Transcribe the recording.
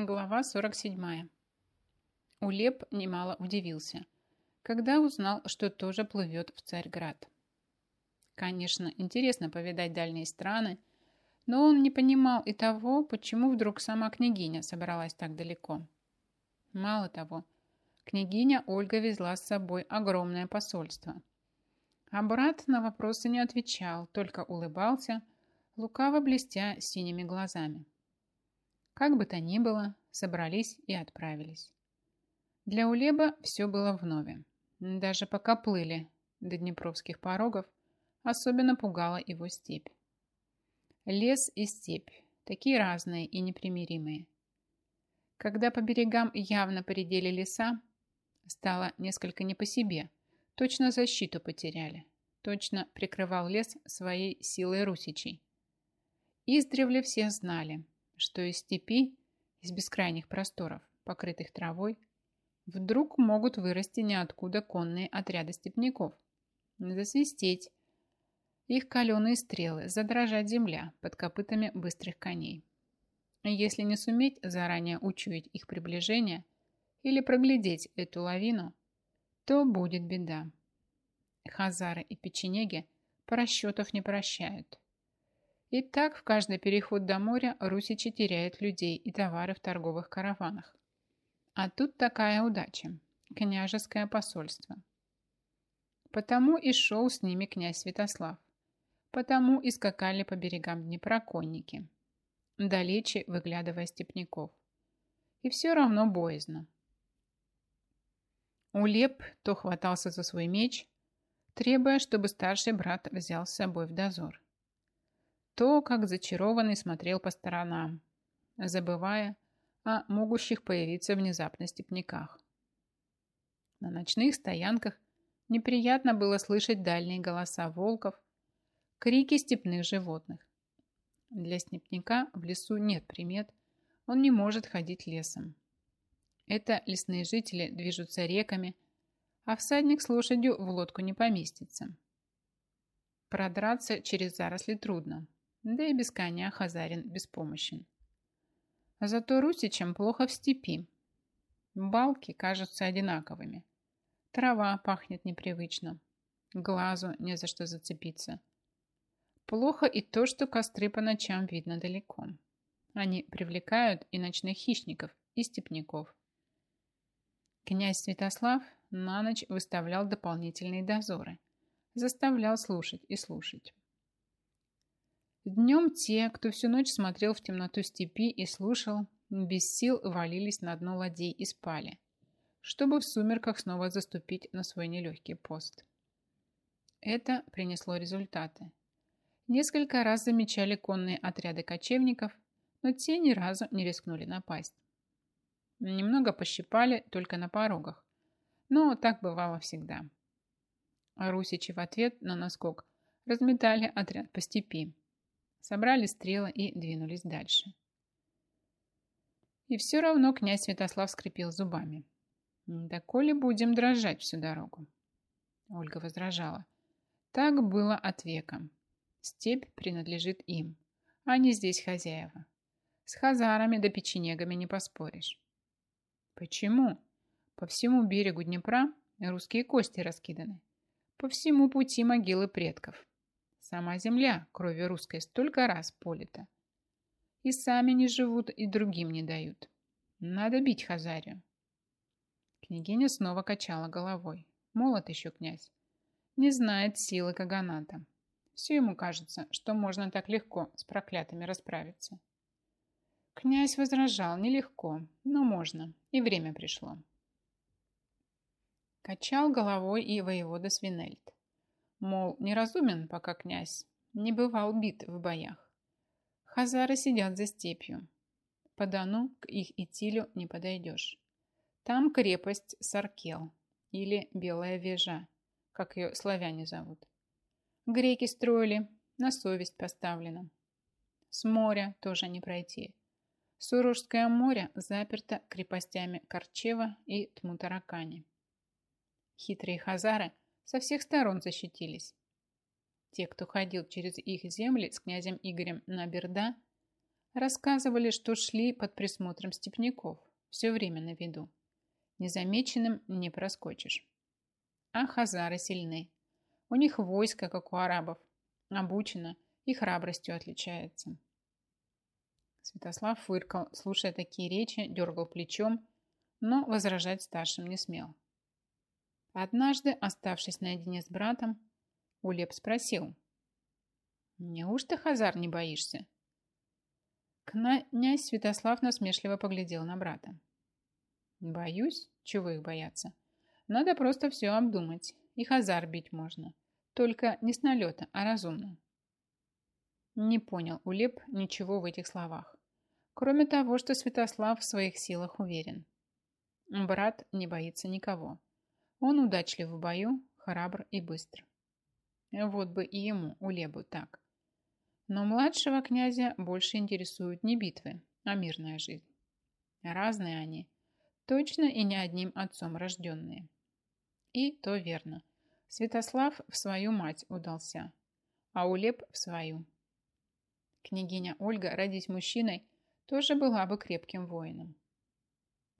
Глава 47. Улеп немало удивился, когда узнал, что тоже плывет в Царьград. Конечно, интересно повидать дальние страны, но он не понимал и того, почему вдруг сама княгиня собралась так далеко. Мало того, княгиня Ольга везла с собой огромное посольство. А брат на вопросы не отвечал, только улыбался, лукаво блестя синими глазами. Как бы то ни было, собрались и отправились. Для Улеба все было вновь. Даже пока плыли до Днепровских порогов, особенно пугала его степь. Лес и степь, такие разные и непримиримые. Когда по берегам явно поредели леса, стало несколько не по себе, точно защиту потеряли, точно прикрывал лес своей силой русичей. Издревле все знали – что из степи, из бескрайних просторов, покрытых травой, вдруг могут вырасти ниоткуда конные отряды степняков, засвистеть их каленые стрелы, задрожать земля под копытами быстрых коней. Если не суметь заранее учуять их приближение или проглядеть эту лавину, то будет беда. Хазары и печенеги по расчетов не прощают. И так в каждый переход до моря русичи теряют людей и товары в торговых караванах. А тут такая удача – княжеское посольство. Потому и шел с ними князь Святослав. Потому и скакали по берегам Днепра конники, далече выглядывая степняков. И все равно боязно. Улеп то хватался за свой меч, требуя, чтобы старший брат взял с собой в дозор то, как зачарованный смотрел по сторонам, забывая о могущих появиться внезапно степняках. На ночных стоянках неприятно было слышать дальние голоса волков, крики степных животных. Для степняка в лесу нет примет, он не может ходить лесом. Это лесные жители движутся реками, а всадник с лошадью в лодку не поместится. Продраться через заросли трудно, да и без коня Хазарин беспомощен. Зато русичам плохо в степи. Балки кажутся одинаковыми. Трава пахнет непривычно. Глазу не за что зацепиться. Плохо и то, что костры по ночам видно далеко. Они привлекают и ночных хищников, и степняков. Князь Святослав на ночь выставлял дополнительные дозоры. Заставлял слушать и слушать. Днем те, кто всю ночь смотрел в темноту степи и слушал, без сил валились на дно ладей и спали, чтобы в сумерках снова заступить на свой нелегкий пост. Это принесло результаты. Несколько раз замечали конные отряды кочевников, но те ни разу не рискнули напасть. Немного пощипали только на порогах, но так бывало всегда. Русичи в ответ на наскок разметали отряд по степи, собрали стрелы и двинулись дальше. И все равно князь Святослав скрипел зубами. «Да коли будем дрожать всю дорогу?» Ольга возражала. «Так было от века. Степь принадлежит им, а не здесь хозяева. С хазарами да печенегами не поспоришь». «Почему?» По всему берегу Днепра русские кости раскиданы. По всему пути могилы предков. Сама земля крови русской столько раз полита. И сами не живут, и другим не дают. Надо бить Хазарию. Княгиня снова качала головой. Молод еще князь. Не знает силы Каганата. Все ему кажется, что можно так легко с проклятыми расправиться. Князь возражал нелегко, но можно, и время пришло. Качал головой и воевода Свинельд. Мол, неразумен пока князь, не бывал бит в боях. Хазары сидят за степью. По Дону к их Итилю не подойдешь. Там крепость Саркел или Белая Вежа, как ее славяне зовут. Греки строили, на совесть поставлено. С моря тоже не пройти. Сурожское море заперто крепостями Корчева и Тмутаракани. Хитрые хазары – со всех сторон защитились. Те, кто ходил через их земли с князем Игорем на Берда, Рассказывали, что шли под присмотром степняков, все время на виду. Незамеченным не проскочишь. А хазары сильны. У них войско, как у арабов, обучено и храбростью отличается. Святослав фыркал, слушая такие речи, дергал плечом, но возражать старшим не смел. Однажды, оставшись наедине с братом, Улеп спросил. «Неужто, Хазар, не боишься?» Князь Святослав насмешливо поглядел на брата. «Боюсь? Чего их бояться? Надо просто все обдумать. И Хазар бить можно. Только не с налета, а разумно». Не понял Улеп ничего в этих словах. Кроме того, что Святослав в своих силах уверен. Брат не боится никого. Он удачлив в бою, храбр и быстр. Вот бы и ему, Улебу, так. Но младшего князя больше интересуют не битвы, а мирная жизнь. Разные они, точно и не одним отцом рожденные. И то верно. Святослав в свою мать удался, а Улеп в свою. Княгиня Ольга, родись мужчиной, тоже была бы крепким воином.